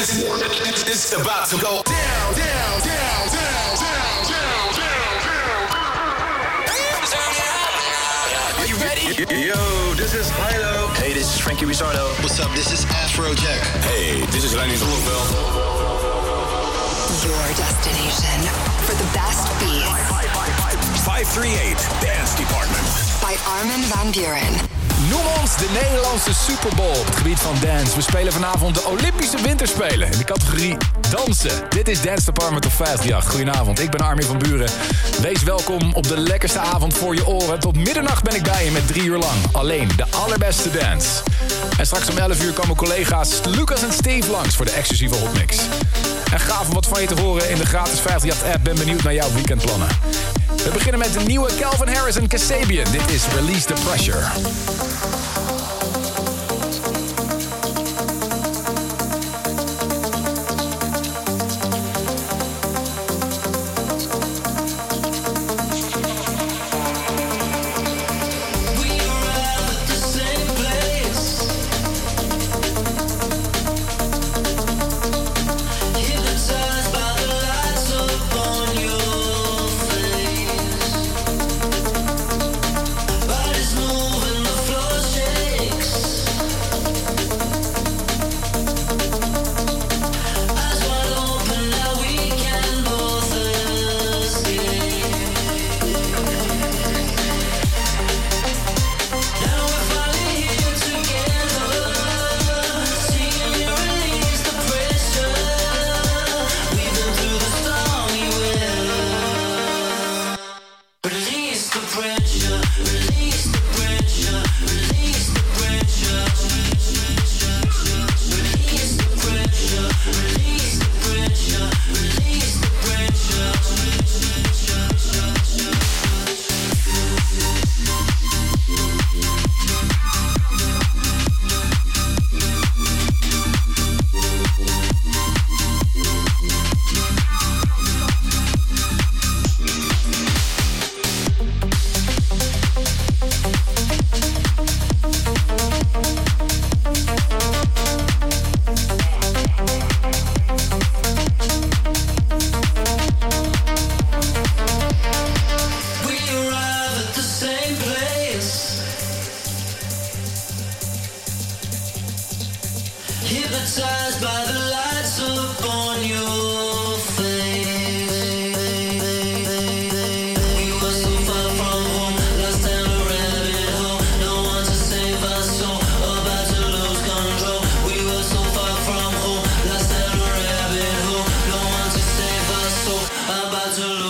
It's about to go down, down, down, down, down, down, down. Are you ready? Yo, this is Hilo. Hey, this is Frankie Rizardo. What's up? This is Afrojack. Hey, this is Lenny Zonneveld. Your destination for the best beats 538 Dance Department. by Armin van Buren. Noem ons de Nederlandse Super Bowl op het gebied van dance. We spelen vanavond de Olympische Winterspelen in de categorie dansen. Dit is Dance Department of 538. Goedenavond, ik ben Armin van Buren. Wees welkom op de lekkerste avond voor je oren. Tot middernacht ben ik bij je met drie uur lang. Alleen de allerbeste dance. En straks om 11 uur komen collega's Lucas en Steve langs voor de exclusieve hotmix. En gaaf om wat van je te horen in de gratis 538-app. Ben benieuwd naar jouw weekendplannen. We beginnen met de nieuwe Calvin Harris en Kasabian. Dit is Release the Pressure.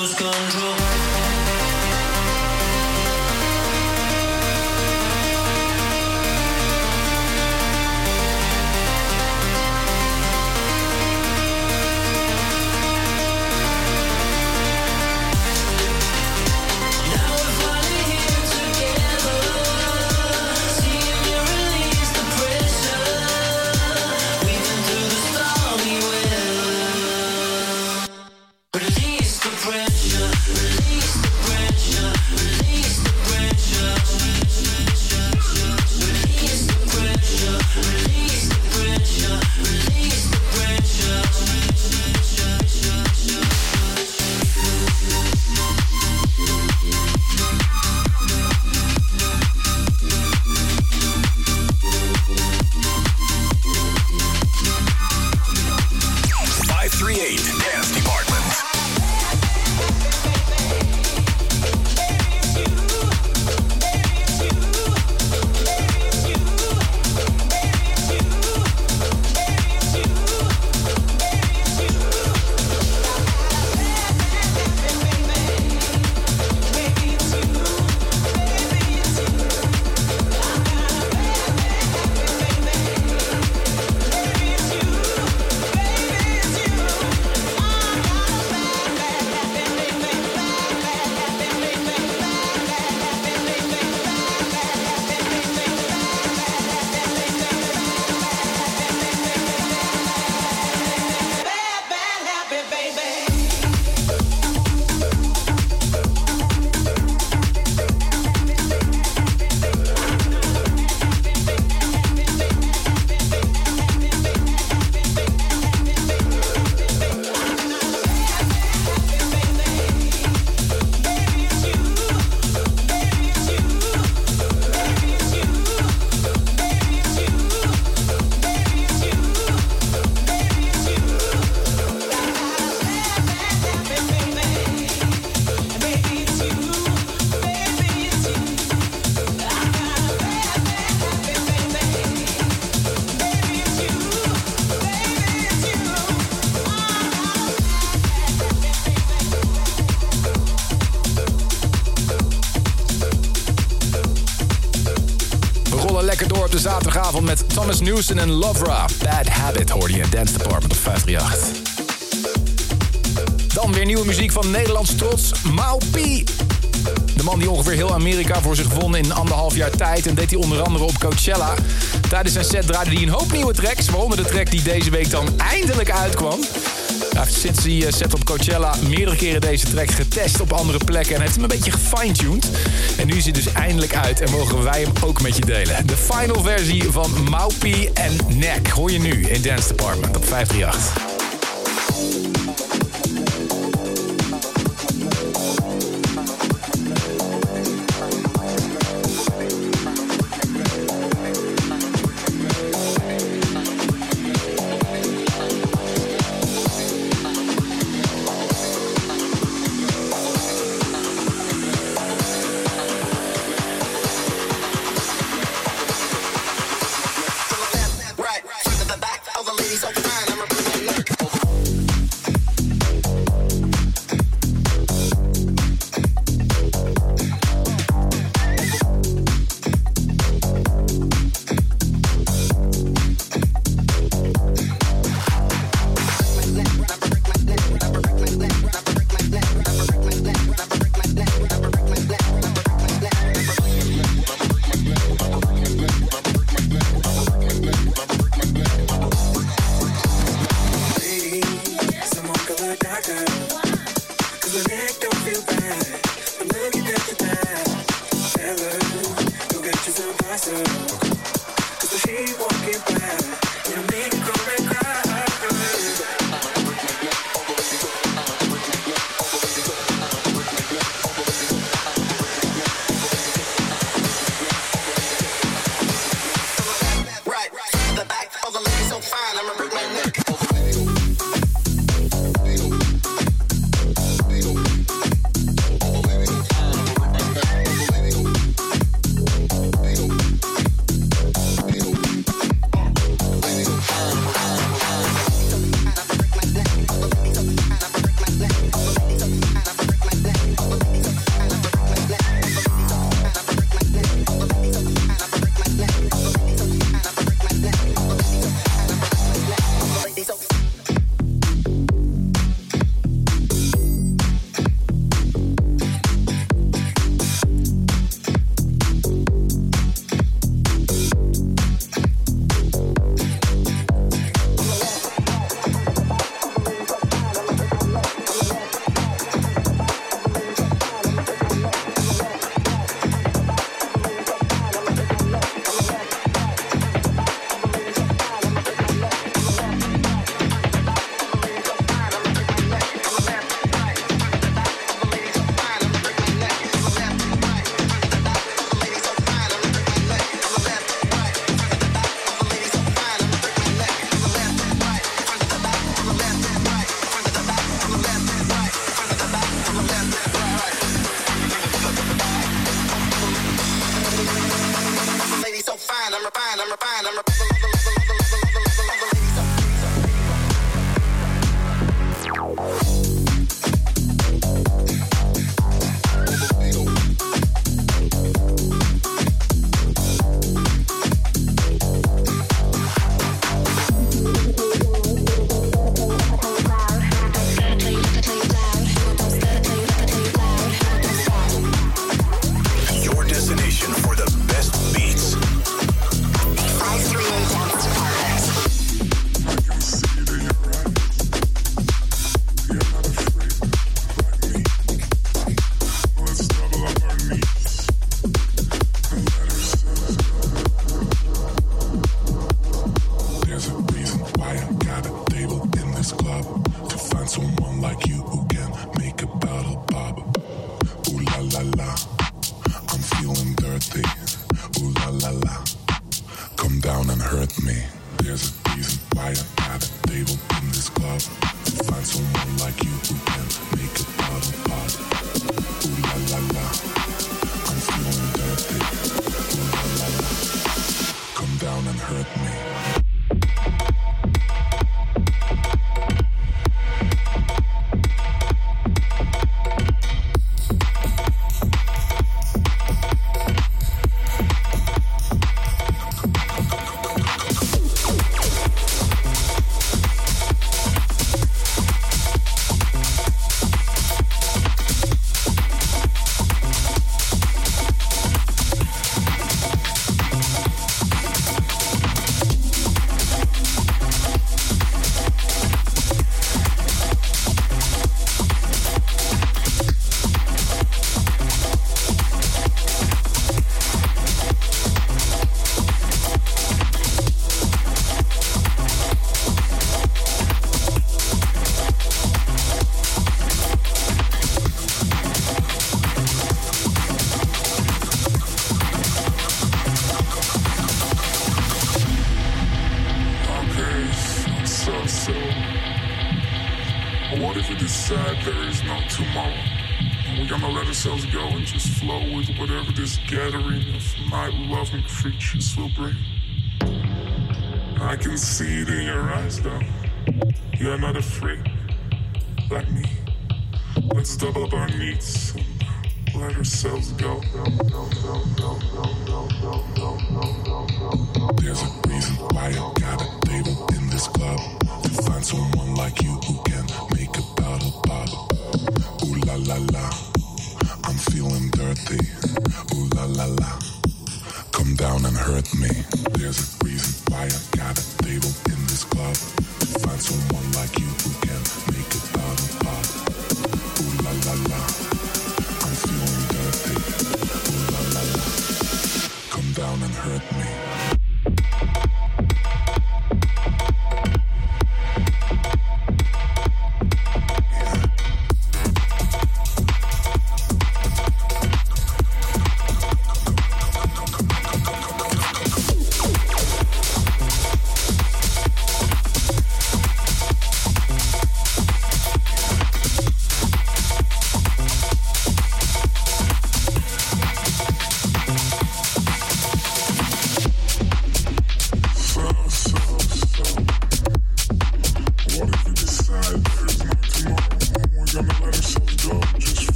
Lose control. Met Thomas Newson en Lovra. Bad Habit hoorde je in Dance Department op 538. Dan weer nieuwe muziek van Nederlands trots, Mau P. De man die ongeveer heel Amerika voor zich won in anderhalf jaar tijd... en deed hij onder andere op Coachella. Tijdens zijn set draaide hij een hoop nieuwe tracks... waaronder de track die deze week dan eindelijk uitkwam. Sinds die eh, set op Coachella meerdere keren deze track getest op andere plekken... en heeft hem een beetje gefine-tuned. En nu is hij dus eindelijk uit en mogen wij hem ook met je delen. De final versie van Maupi en Neck hoor je nu in Dance Department op 538.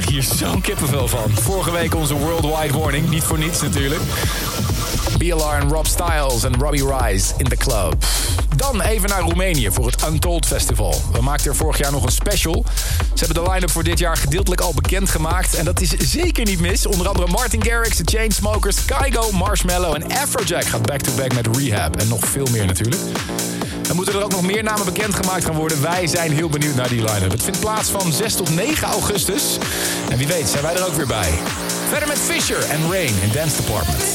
Krijg hier zo'n kippenvel van. Vorige week onze Worldwide Warning. Niet voor niets natuurlijk. BLR en Rob Styles en Robbie Rice in the club. Dan even naar Roemenië voor het Untold Festival. We maakten er vorig jaar nog een special. Ze hebben de line-up voor dit jaar gedeeltelijk al bekendgemaakt. En dat is zeker niet mis. Onder andere Martin Garrix, The Chainsmokers, Kygo, Marshmallow en Afrojack gaat back-to-back met Rehab. En nog veel meer natuurlijk. Er moeten er ook nog meer namen bekendgemaakt gaan worden. Wij zijn heel benieuwd naar die line-up. Het vindt plaats van 6 tot 9 augustus. En wie weet zijn wij er ook weer bij. Verder met Fisher en Rain in Dance Department.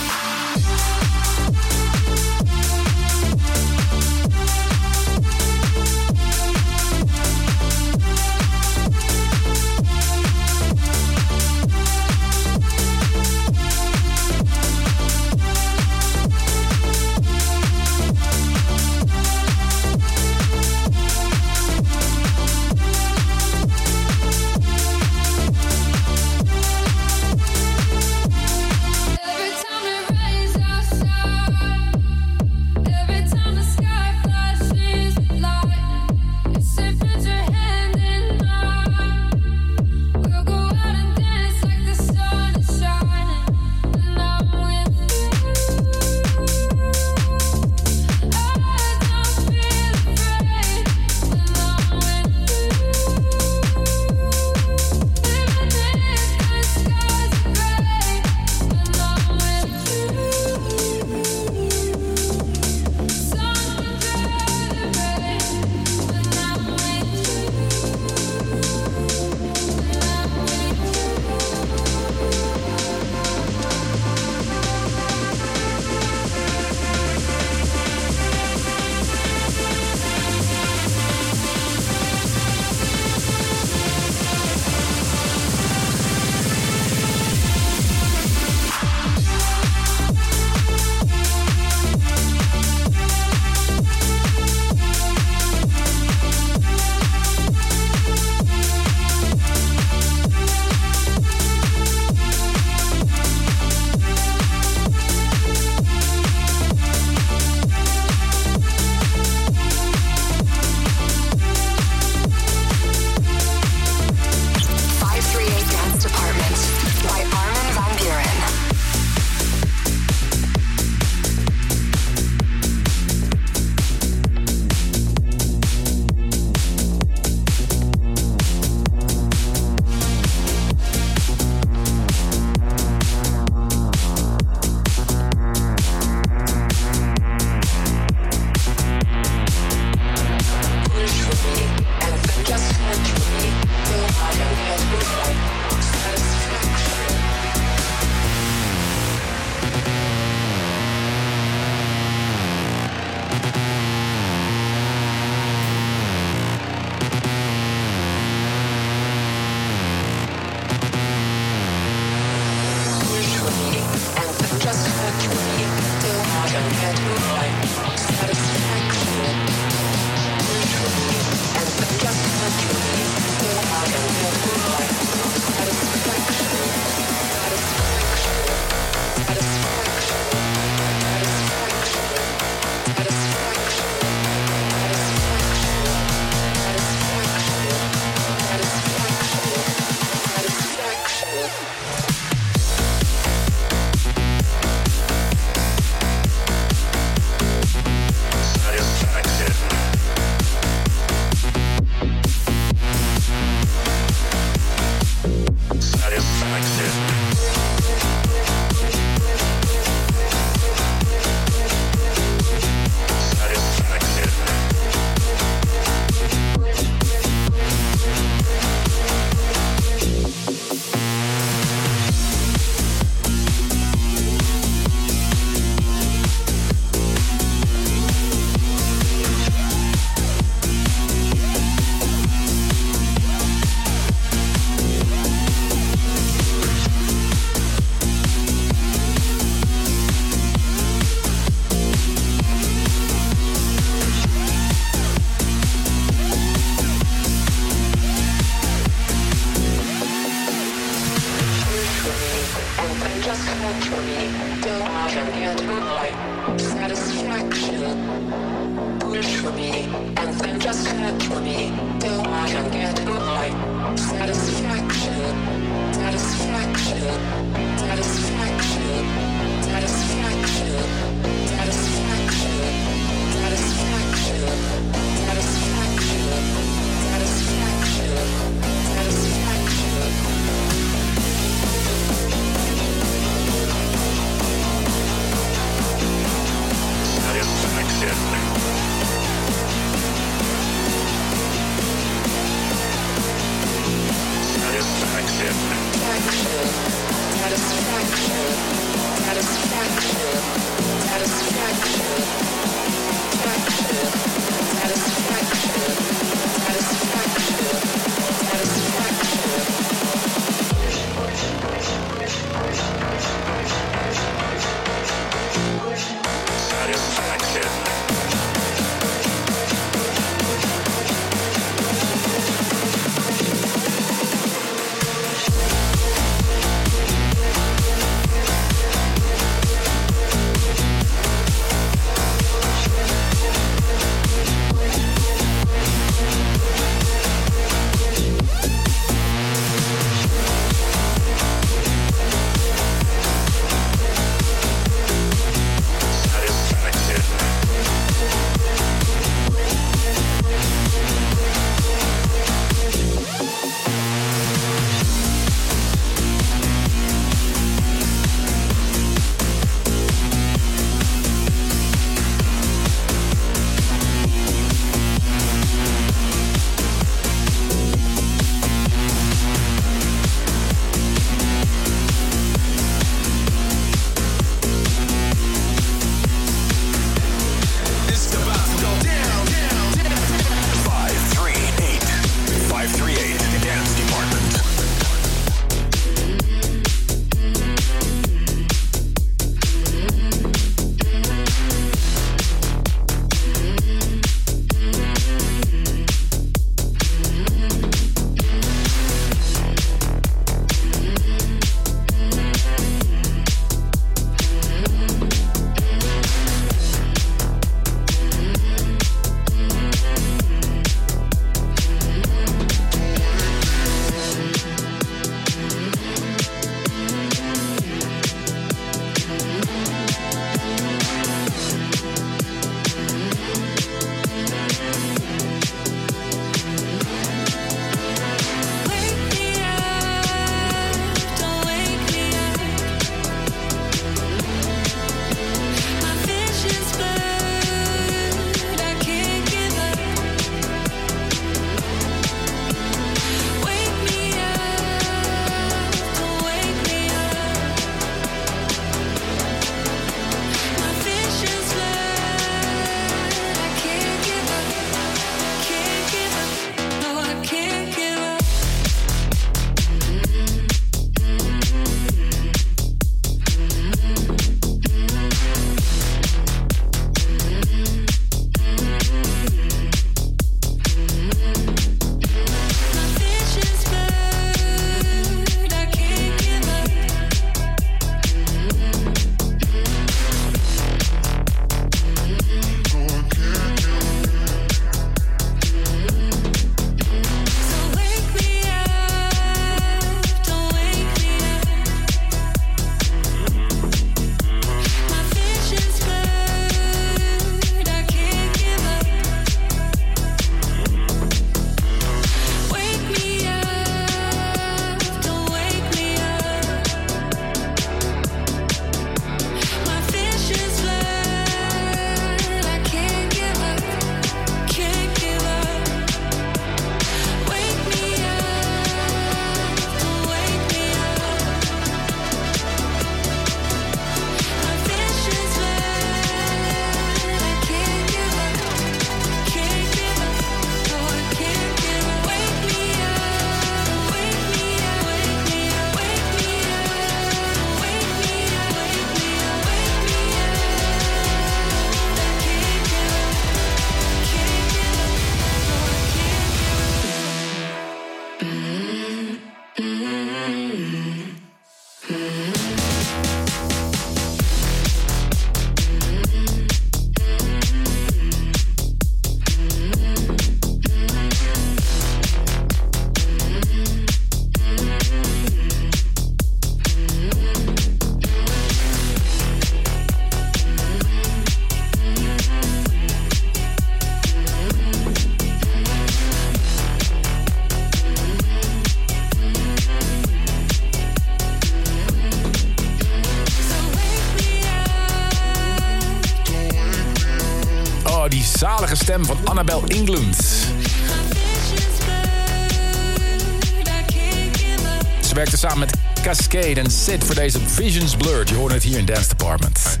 Cascade en Sid voor deze Visions Blurred. Je hoort het hier in Dance Department.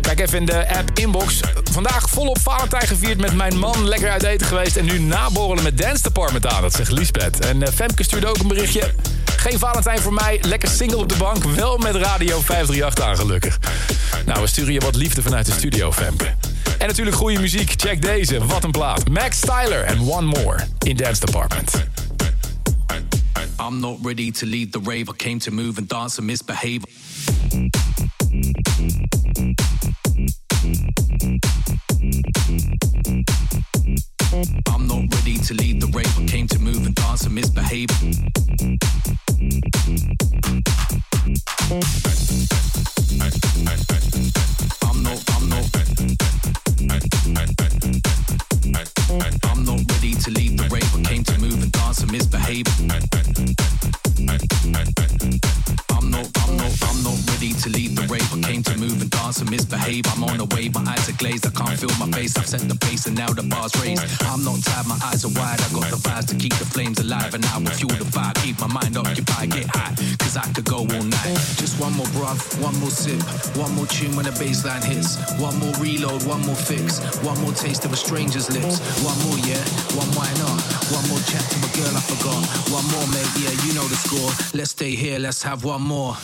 Kijk even in de app inbox. Vandaag volop Valentijn gevierd met mijn man. Lekker uit eten geweest en nu naborrelen met Dance Department aan. Dat zegt Liesbeth. En eh, Femke stuurde ook een berichtje. Geen Valentijn voor mij. Lekker single op de bank. Wel met Radio 538 aan gelukkig. Nou, we sturen je wat liefde vanuit de studio, Femke. En natuurlijk goede muziek. Check deze. Wat een plaat. Max Styler en One More in Dance Department. I'm not ready to lead the rave. I came to move and dance and misbehave. I'm not ready to lead the rave. I came to move and dance and misbehave. Raised. I'm not tired, my eyes are wide. I got the vibes to keep the flames alive and I will fuel the fire. Keep my mind occupied, get high, cause I could go all night. Just one more breath, one more sip, one more tune when the bass line hits. One more reload, one more fix, one more taste of a stranger's lips. One more, yeah, one why not? One more chat to a girl I forgot. One more, mate, yeah, you know the score. Let's stay here, let's have one more.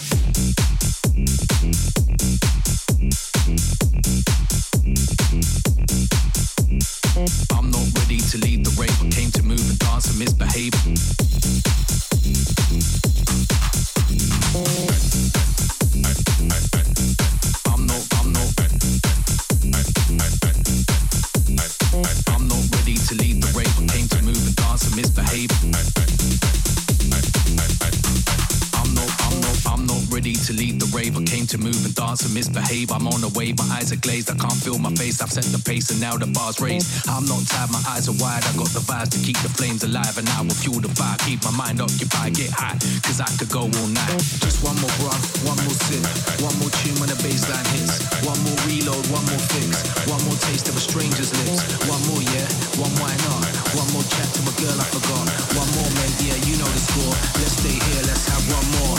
Way, my eyes are glazed. I can't feel my face. I've set the pace and now the bar's raised. I'm not tired, my eyes are wide. I got the vibes to keep the flames alive and I will fuel the fire. Keep my mind occupied, get high, cause I could go all night. Just one more breath, one more sip, one more tune when the bass line hits. One more reload, one more fix, one more taste of a stranger's lips. One more, yeah, one why not? One more chat to a girl I forgot. One more, mate, yeah, you know the score. Let's stay here, let's have one more.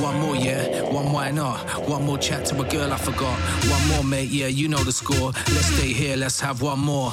One more, yeah, one why not? One more chat to a girl I forgot. One more, mate, yeah, you know the score. Let's stay here, let's have one more.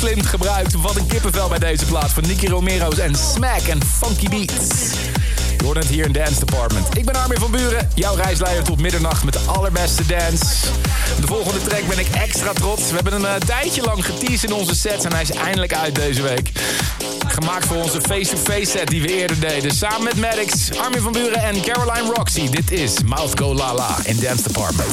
slim gebruikt. Wat een kippenvel bij deze plaat van Nicky Romero's en Smack en Funky Beats. Je hoort het hier in Dance Department. Ik ben Armin van Buren, jouw reisleider tot middernacht met de allerbeste dance. De volgende track ben ik extra trots. We hebben een eh, tijdje lang geteased in onze sets en hij is eindelijk uit deze week. Gemaakt voor onze face-to-face set die we eerder deden. Samen met Maddox, Armin van Buren en Caroline Roxy. Dit is Mouth Go Lala in Dance Department.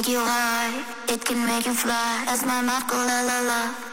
make you high, it can make you fly. As my mouth go la la la.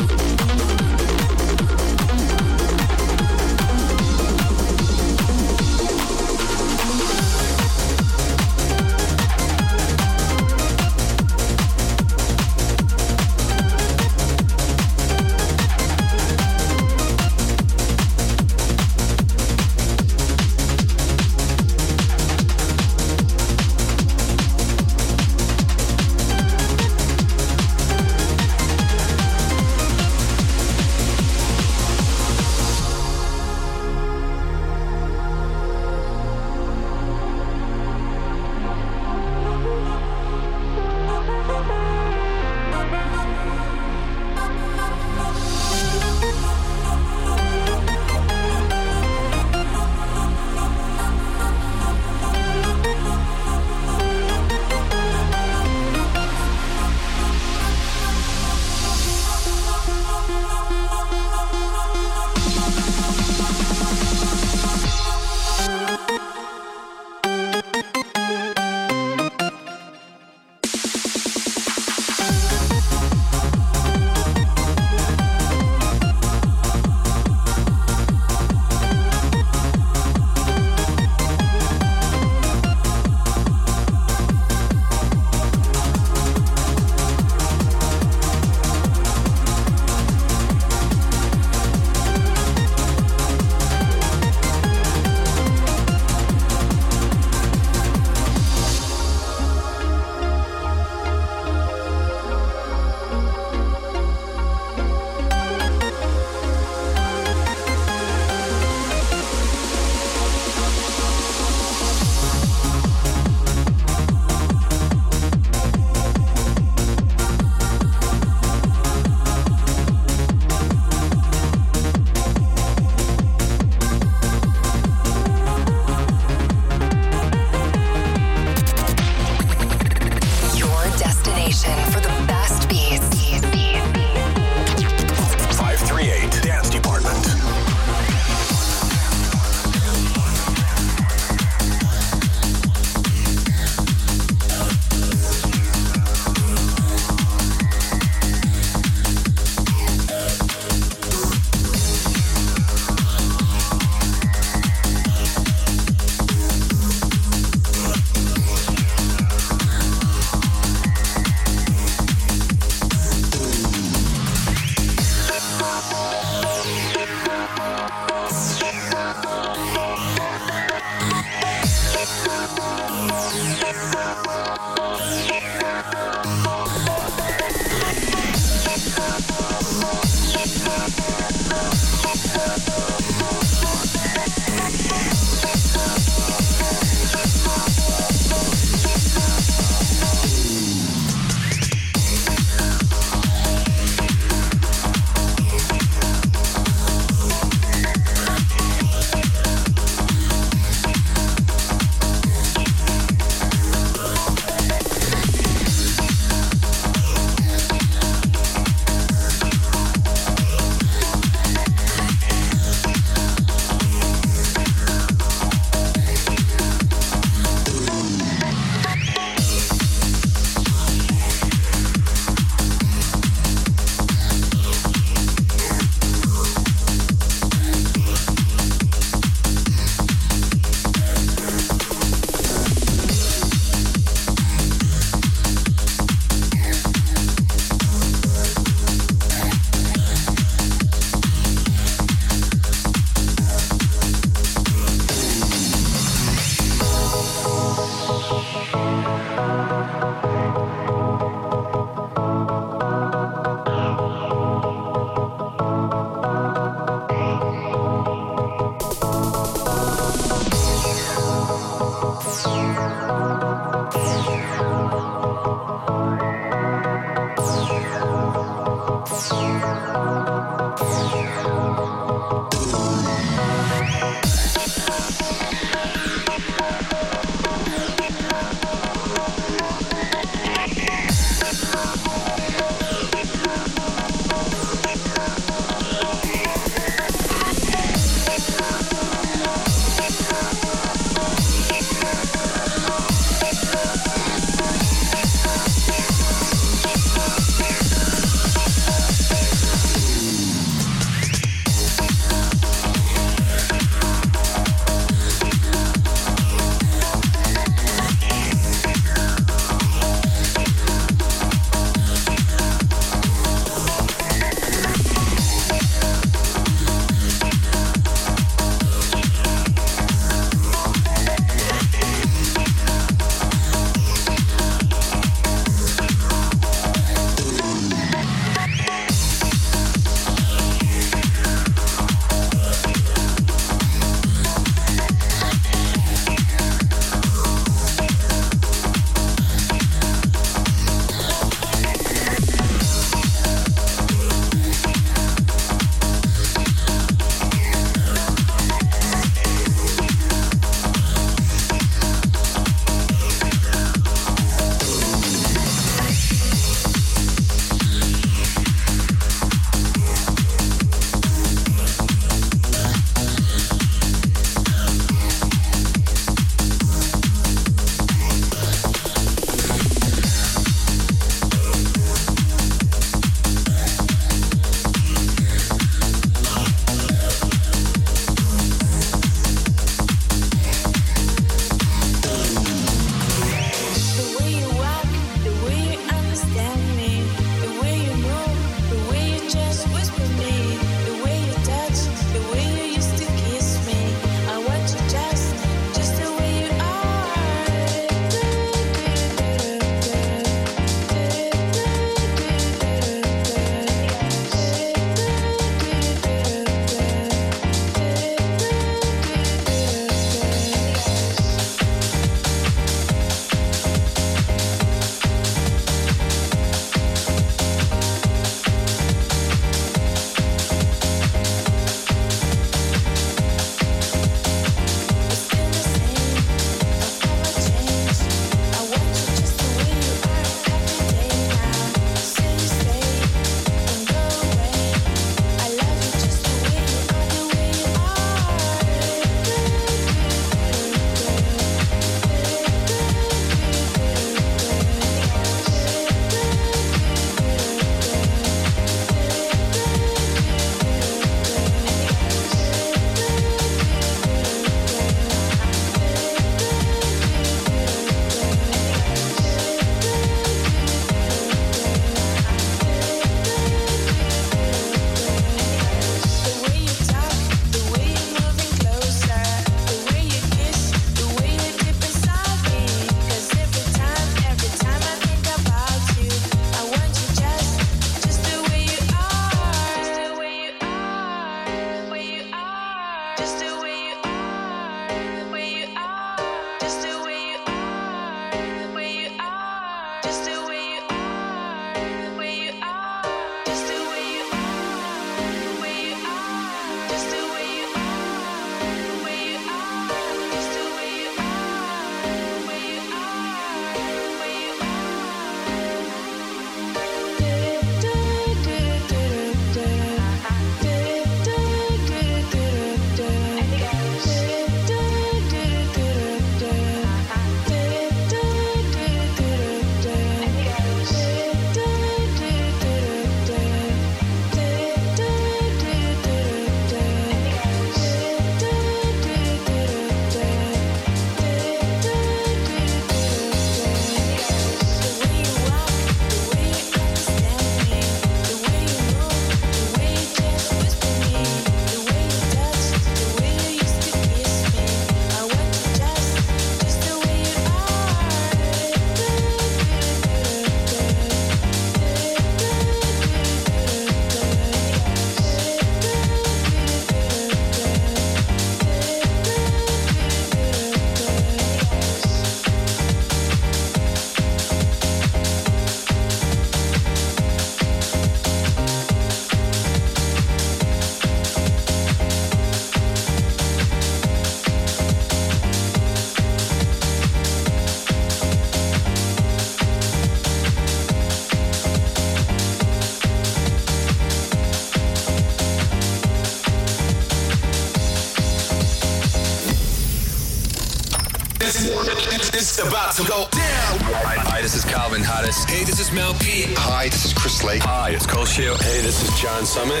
To go down. Hi, hi, this is Calvin Harris. Hey, this is Mel P. Hi, this is Chris Lake. Hi, it's Cole Shield. Hey, this is John Summit.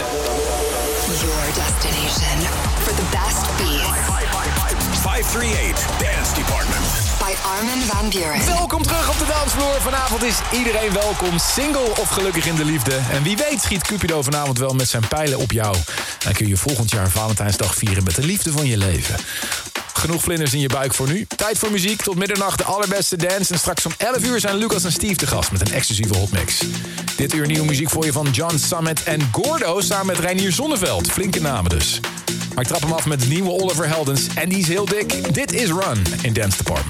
Your destination for the best beats 538 Dance Department. by Armin van Buren. Welkom terug op de dansvloer. Vanavond is iedereen welkom, single of gelukkig in de liefde. En wie weet schiet Cupido vanavond wel met zijn pijlen op jou. Dan kun je volgend jaar Valentijnsdag vieren met de liefde van je leven. Genoeg vlinders in je buik voor nu. Tijd voor muziek. Tot middernacht de allerbeste dance. En straks om 11 uur zijn Lucas en Steve te gast met een exclusieve hotmix. Dit uur nieuwe muziek voor je van John Summit en Gordo samen met Reinier Zonneveld. Flinke namen dus. Maar ik trap hem af met de nieuwe Oliver Heldens. En die is heel dik. Dit is Run in Dance Department.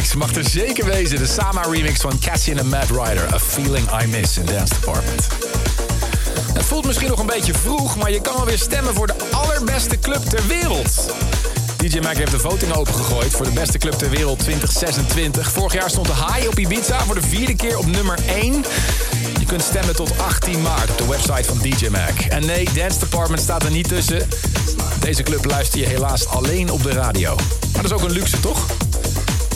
Remix mag er zeker wezen. De Sama remix van Cassian en Mad Rider. A Feeling I Miss in Dance Department. Het voelt misschien nog een beetje vroeg, maar je kan alweer stemmen voor de allerbeste club ter wereld. DJ Mac heeft de voting opengegooid voor de beste club ter wereld 2026. Vorig jaar stond de High op Ibiza voor de vierde keer op nummer 1. Je kunt stemmen tot 18 maart op de website van DJ Mac. En nee, Dance Department staat er niet tussen. Deze club luister je helaas alleen op de radio. Maar dat is ook een luxe, toch?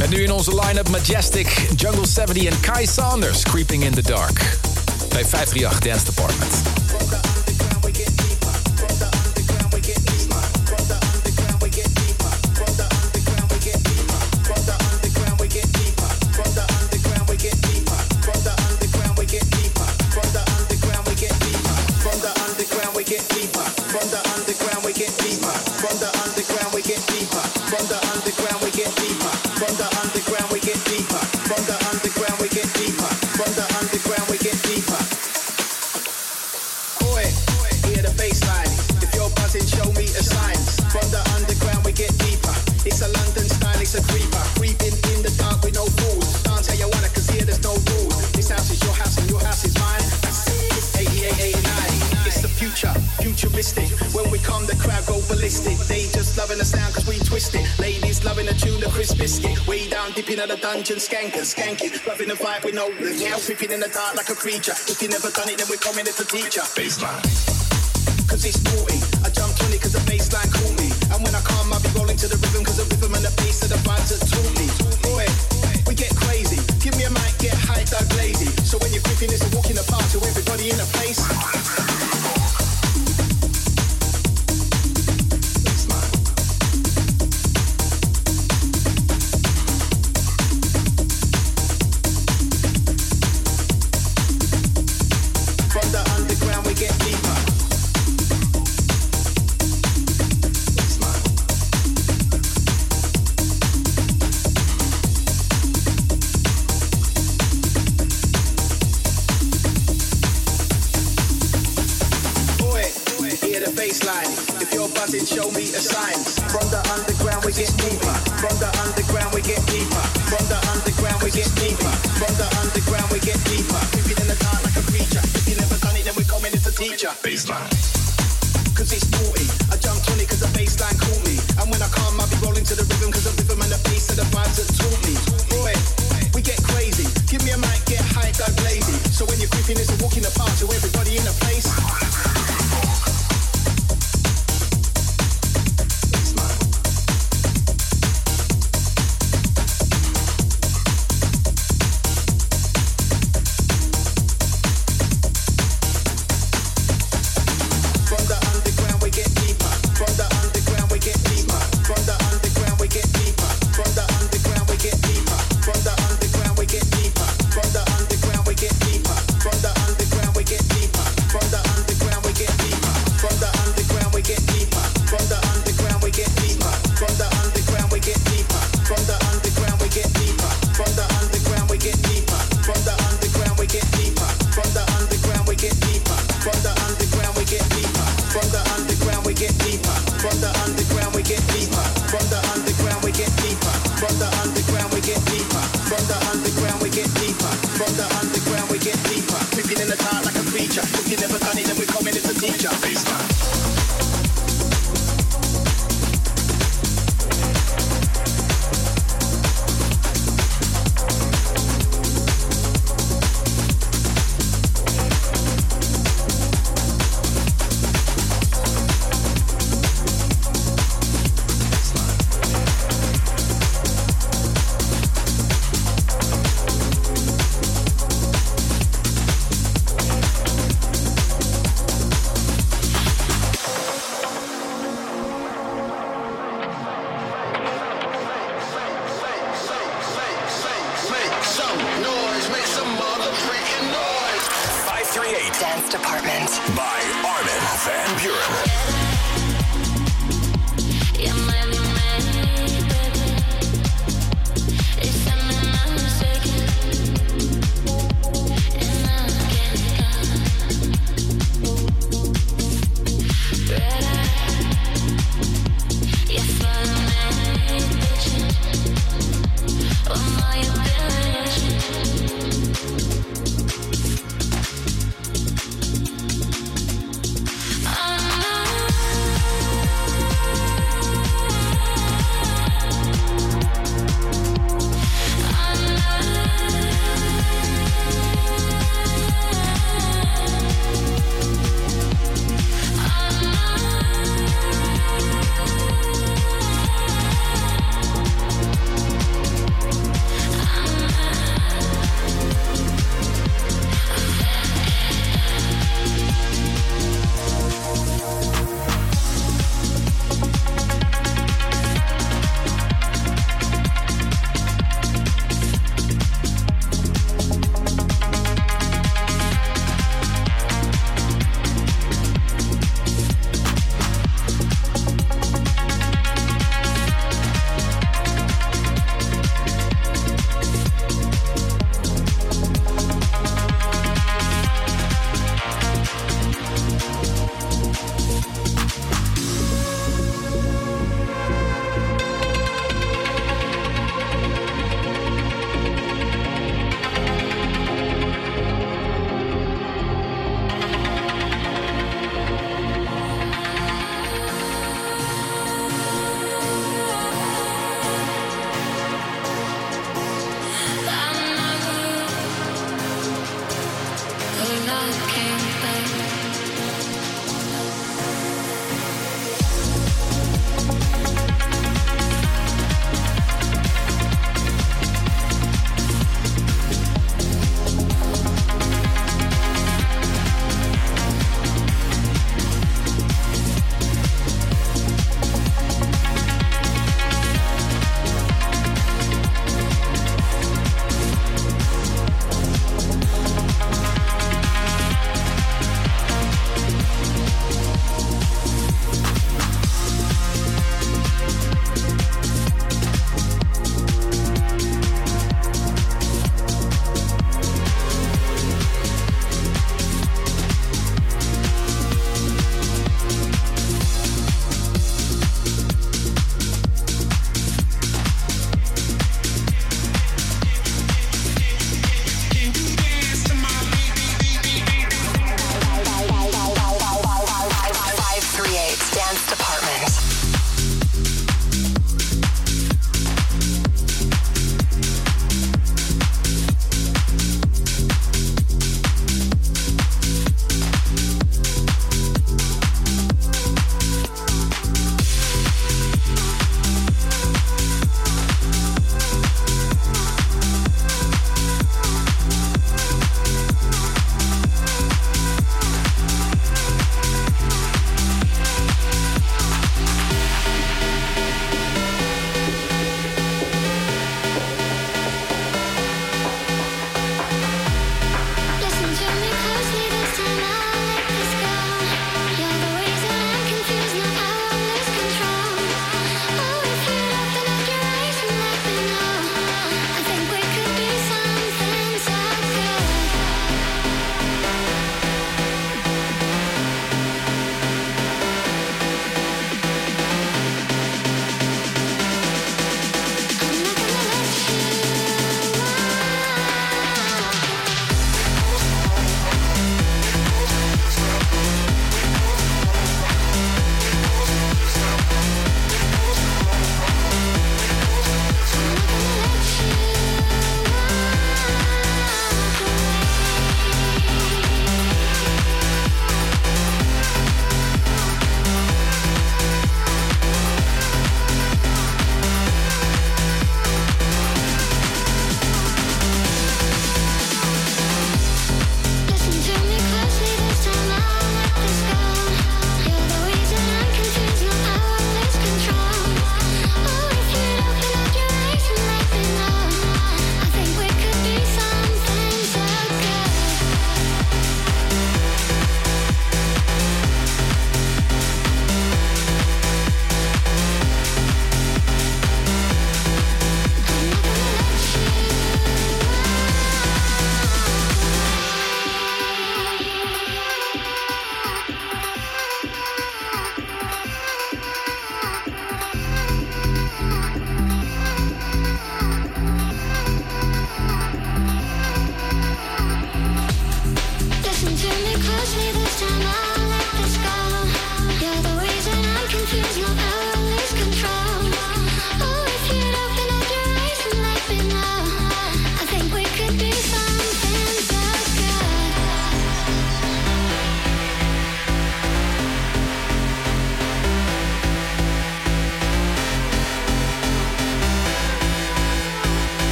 Met nu in onze line-up Majestic, Jungle 70 en Kai Saunders, Creeping in the Dark. Bij 538 Dance Department. No yeah, creeping in the dark like a creature. If you never done it, then we're coming as a teacher. Baseline. If buzzing, show me a sign. From the underground, we get deeper. From the underground, we get deeper. From the underground, we get deeper. From the underground, we get deeper. Creeping in the dark like a creature. If you never done it, then we're coming as a teacher. Baseline. Cause it's naughty. I jumped on it cause the bassline caught me. And when I come, I'll be rolling to the rhythm cause the rhythm and the bass of the vibes that taught me. Boy, we get crazy. Give me a mic, get hyped, I'm lazy. So when you're creeping, it's a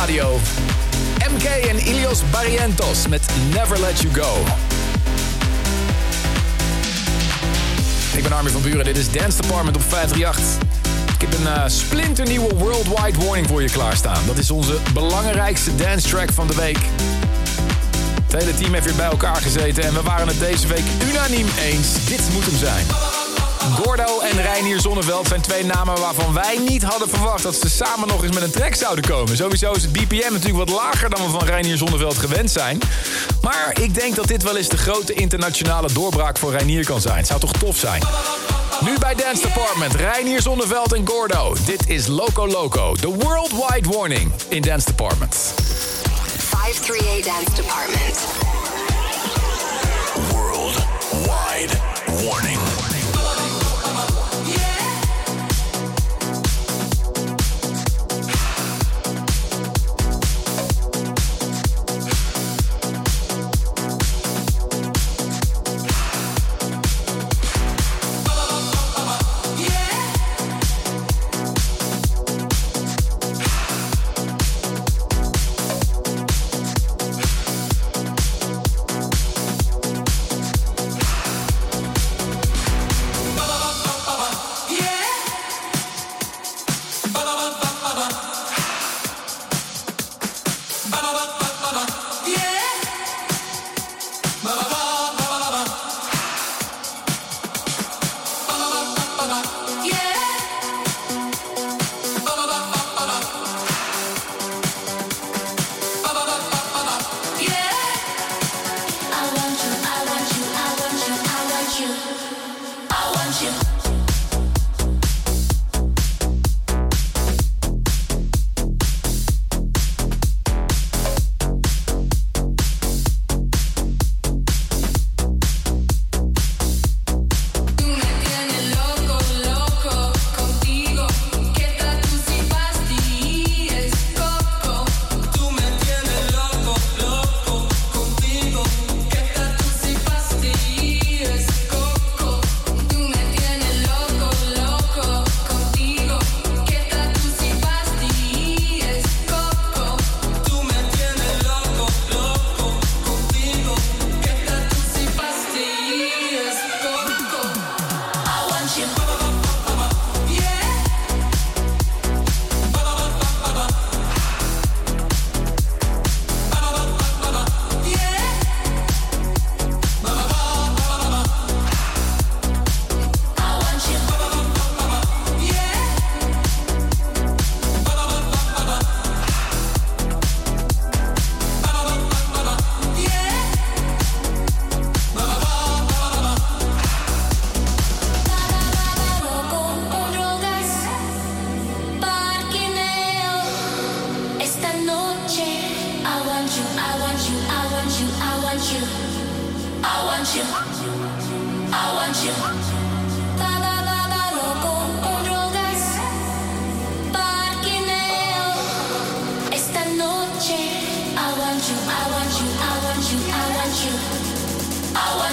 radio. MK en Ilios Barrientos met Never Let You Go. Ik ben Armin van Buren, dit is Dance Department op 538. Ik heb een eh, splinternieuwe Worldwide Warning voor je klaarstaan. Dat is onze belangrijkste dance track van de week. Het hele team heeft weer bij elkaar gezeten en we waren het deze week unaniem eens. Dit moet hem zijn. Gordo en Reinier Zonneveld zijn twee namen waarvan wij niet hadden verwacht dat ze samen nog eens met een track zouden komen. Sowieso is het BPM natuurlijk wat lager dan we van Reinier Zonneveld gewend zijn. Maar ik denk dat dit wel eens de grote internationale doorbraak voor Reinier kan zijn. Het zou toch tof zijn? Nu bij Dance Department, Reinier Zonneveld en Gordo. Dit is Loco Loco, the worldwide warning in Dance Department. 538 Dance Department. Worldwide warning.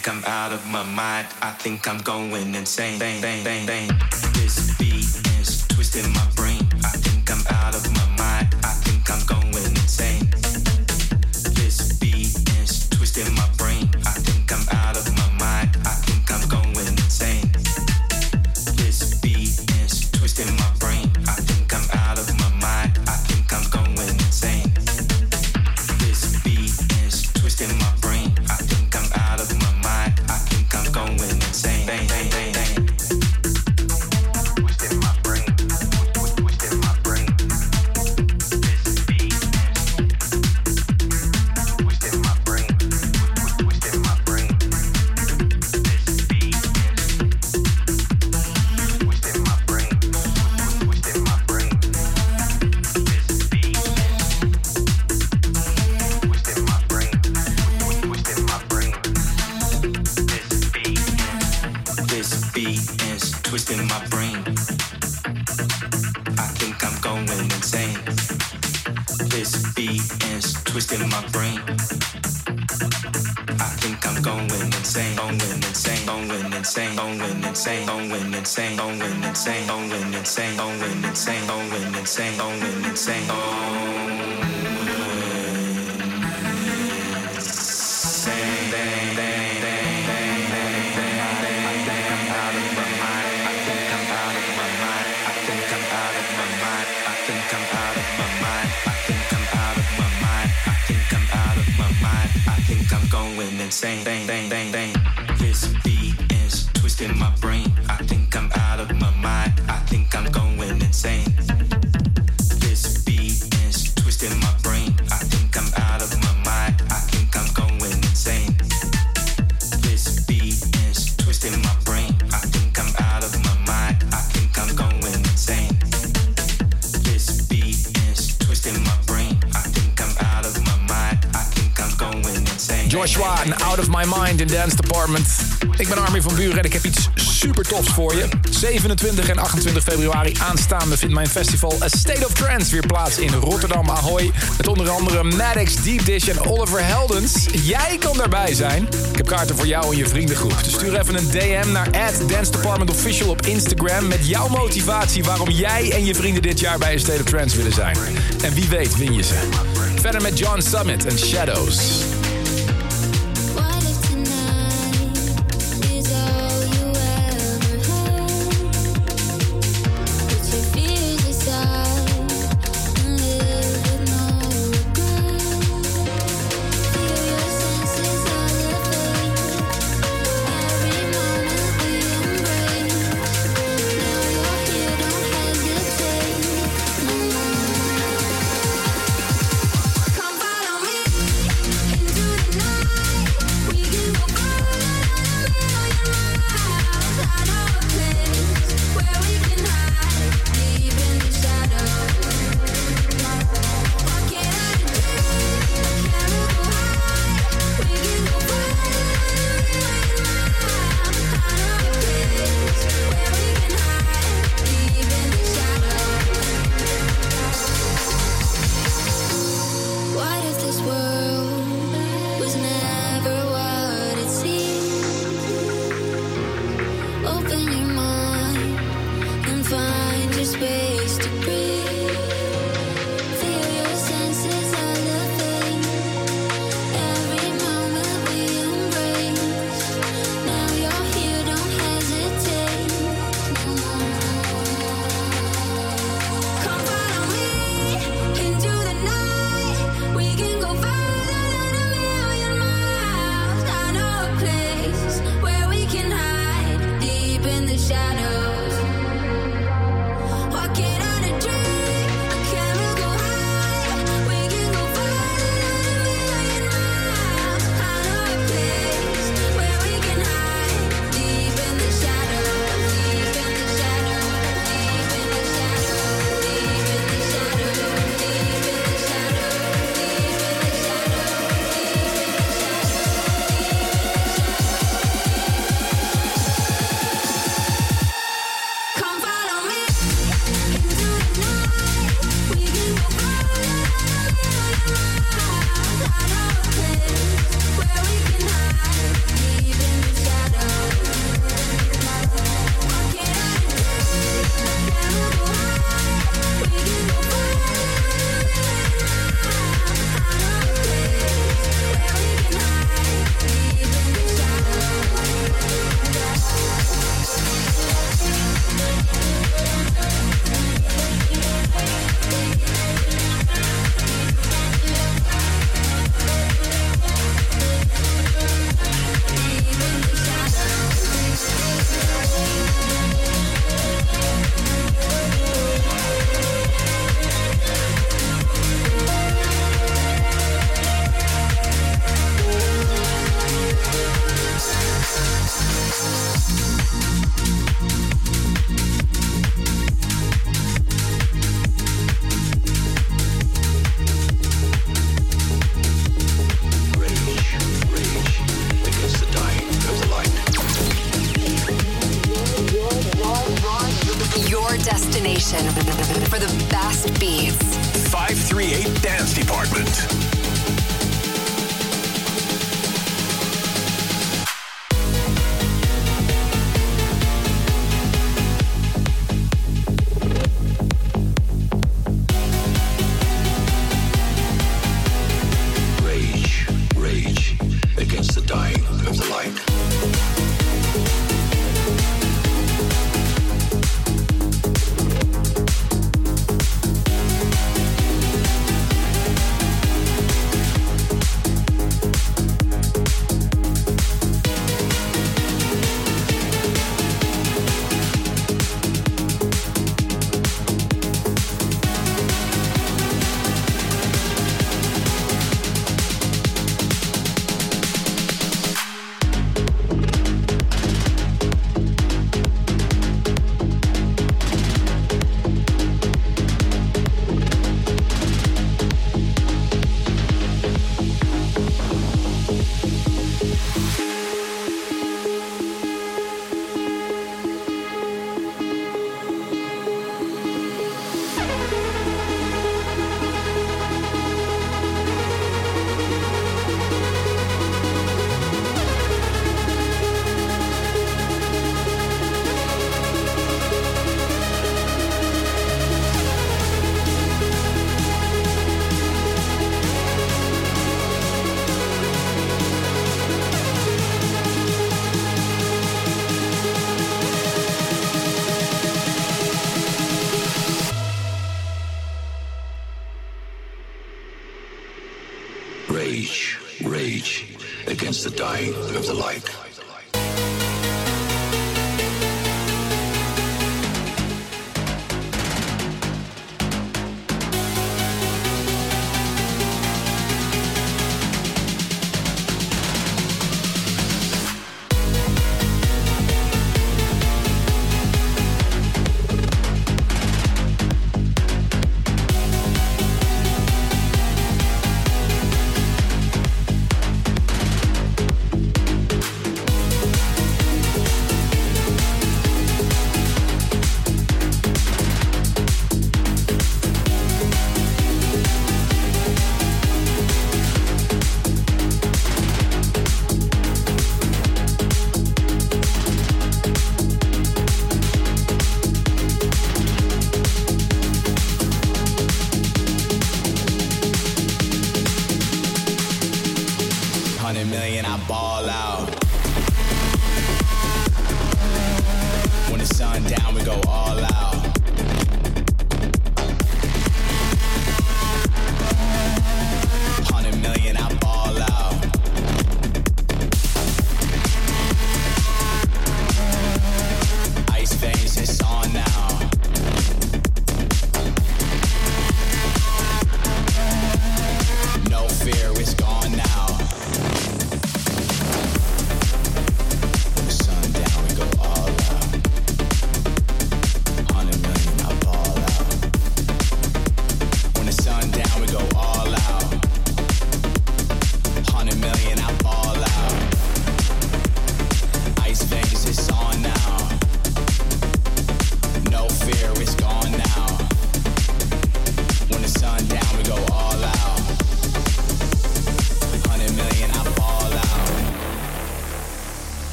think I'm out of my mind. I think I'm going insane. Bang, bang, bang, this beat is twisting my brain. I think I'm going insane, going insane, going insane, going insane, going insane, going insane, going insane, going insane, going insane, going insane, going insane. I'm going insane. This beat is twisting my brain. I think Out of My Mind in Dance Department. Ik ben Armin van Buren en ik heb iets super tofs voor je. 27 en 28 februari aanstaande vindt mijn festival A State of Trance weer plaats in Rotterdam Ahoy. Met onder andere Maddox, Deep Dish en Oliver Heldens. Jij kan daarbij zijn. Ik heb kaarten voor jou en je vriendengroep. Dus stuur even een DM naar Dance Department Official op Instagram met jouw motivatie waarom jij en je vrienden dit jaar bij A State of Trance willen zijn. En wie weet win je ze. Verder met John Summit en Shadows.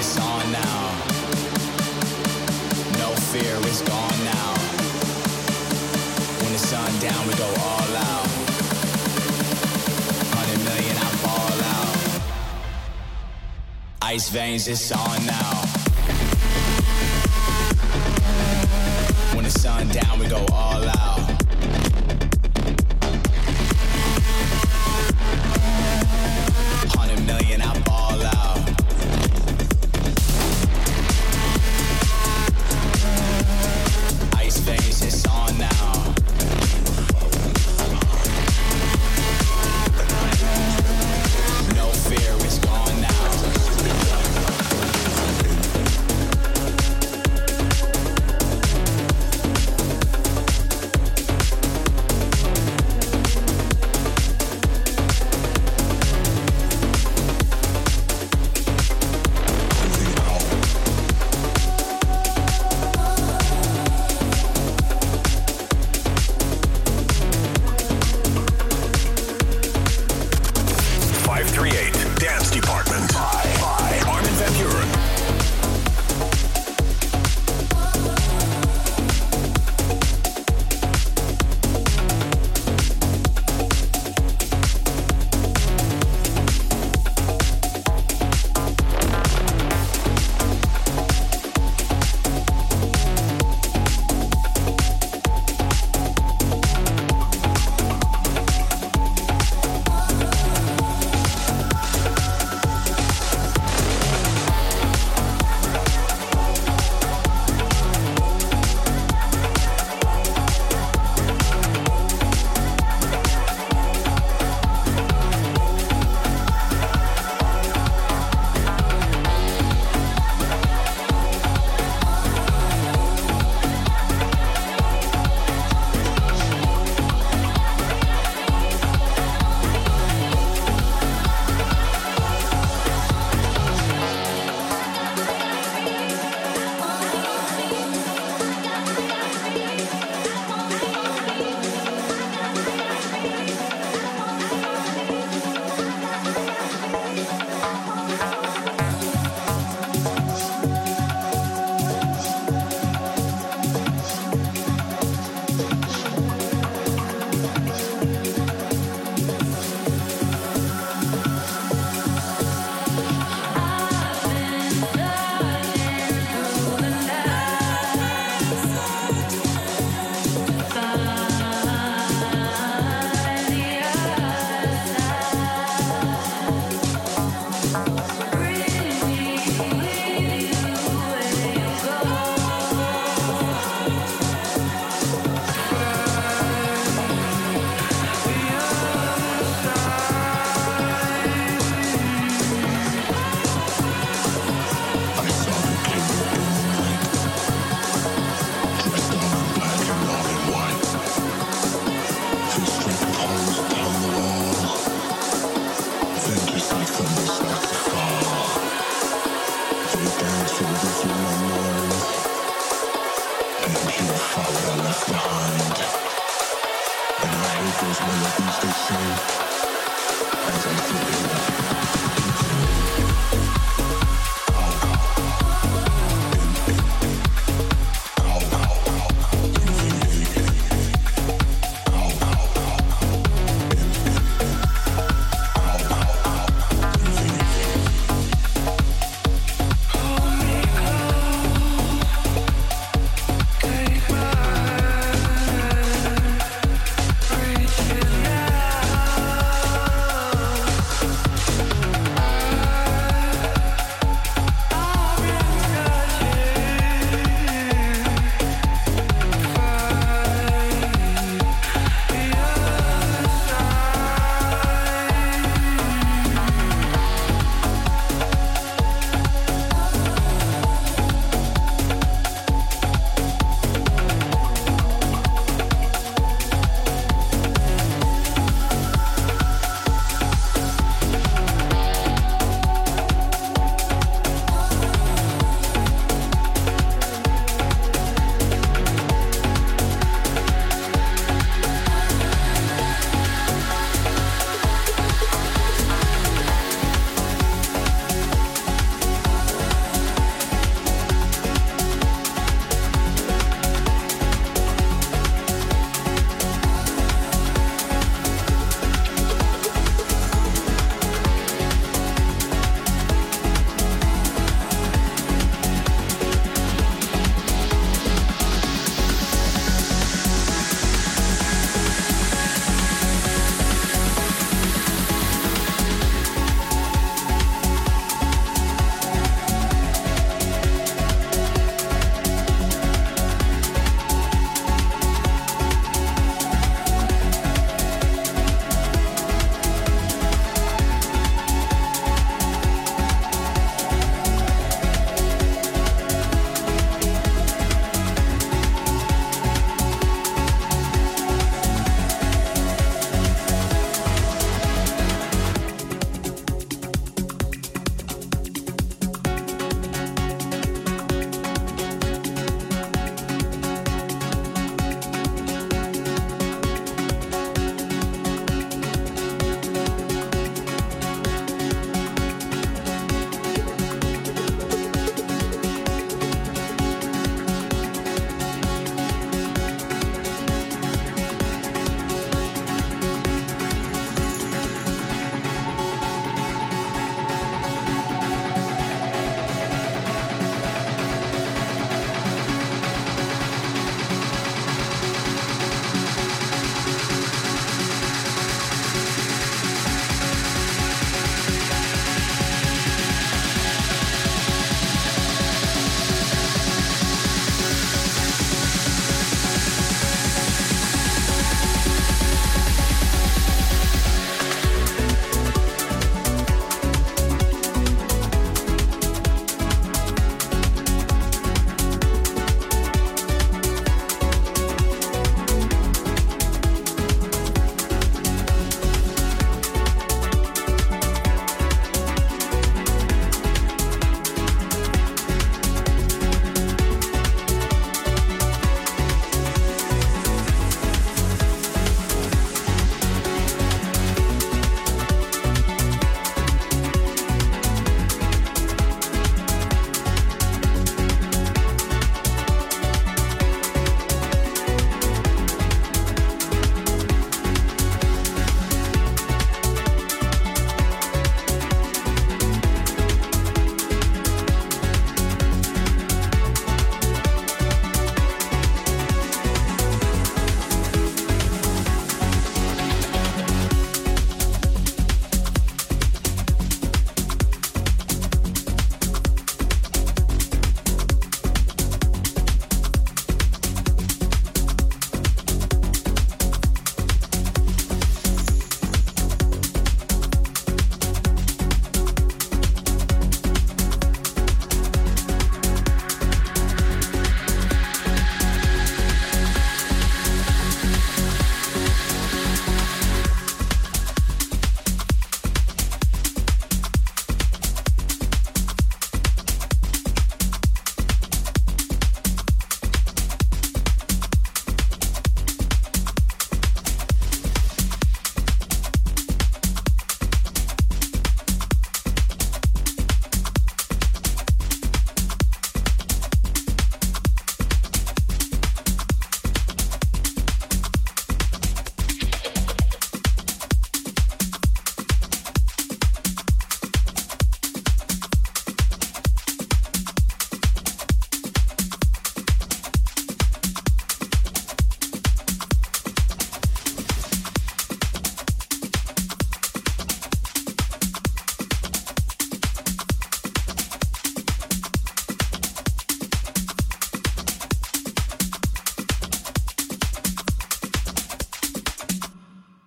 is on now. No fear is gone now. When it's sundown, we go all out. Hundred million, I fall out. Ice veins, it's on now. When it's sundown, we go all out.